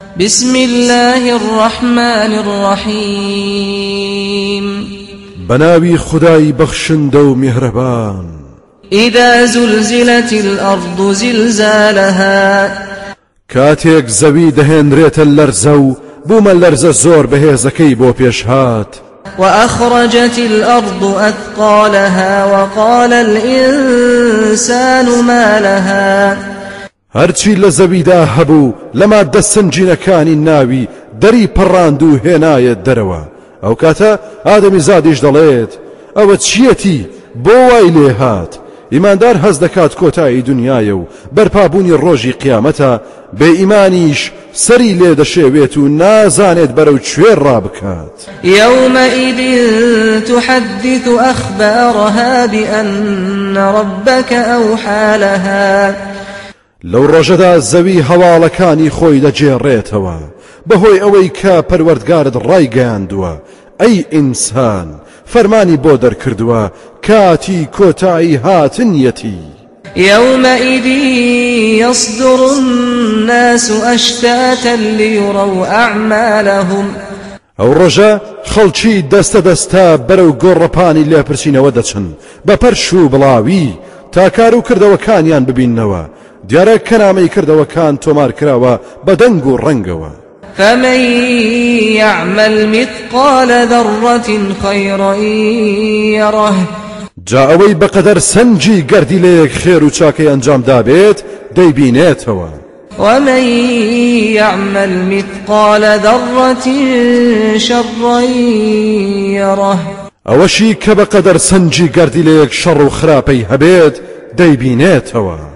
بسم الله الرحمن الرحيم. بەناوی خودای بەخشندەو میهرەبان. إذا زلزلت الأرض زلزالها. کاتێک زەوی دەهێنرێتە لەرزە بوومەلەرزە زۆر بهێزەکەی بۆ پێشهات وأخرجت الأرض أثقالها وقال الإنسان ما لها. هەرچی لە زەویدا هەبوو لەما دەسنجینەکانی ناوی دەری پەڕاند و هێنایە دەرەوە. ئەو کاتە ئادەمی زادیش دەڵێت ئەوە چیەتی؟ بۆ وای لێ هات. ئیماندار هەز دەکات کۆتایی دنیاە و بەرپابوونی ڕۆژی قیامەتە بێ ئیمانیش سەری لێ دەشێوێت و نازانێت بەرەو کوێ ڕابکات. يومئذ تحدث أخبارها بأن ربك أوحى لها. لەو ڕۆژەدا زەوی هەواڵەکانی خۆی دەجێڕێتەوە. بەهۆی ئەوەی کە پەروەردگارت ڕایگەیاندووە ئەی ئینسان فەرمانی بۆ دەرکردووە. کاتی کۆتایی هاتنیەتی يومئذ يصدر الناس أشتاتا ليروا أعمالهم. ئەو ڕۆژە خەڵکی دەستە دەستا بەرەو گۆڕەپانی لێپرسینەوە دەچن. بە پەرش و بڵاوی تا کار و کردەوەکانیان ببیننەوە. دیارە کەنامەی کردەوەکان تۆمار کراوە بە دەنگ و ڕەنگەوە فمن يعمل مثقال ذرة خيرا يره. جا ئەوەی بەقەدەر سەنجی گەردی لەیەک خێر و چاکەی ئەنجام دابێت دەیبینێتەوە ومن يعمل مثقال ذرة شرا يره. ئەوەشی کە بەقەدەر سەنجی گەردی لەیەک شەڕ و خراپەی هەبێت دەیبینێتەوە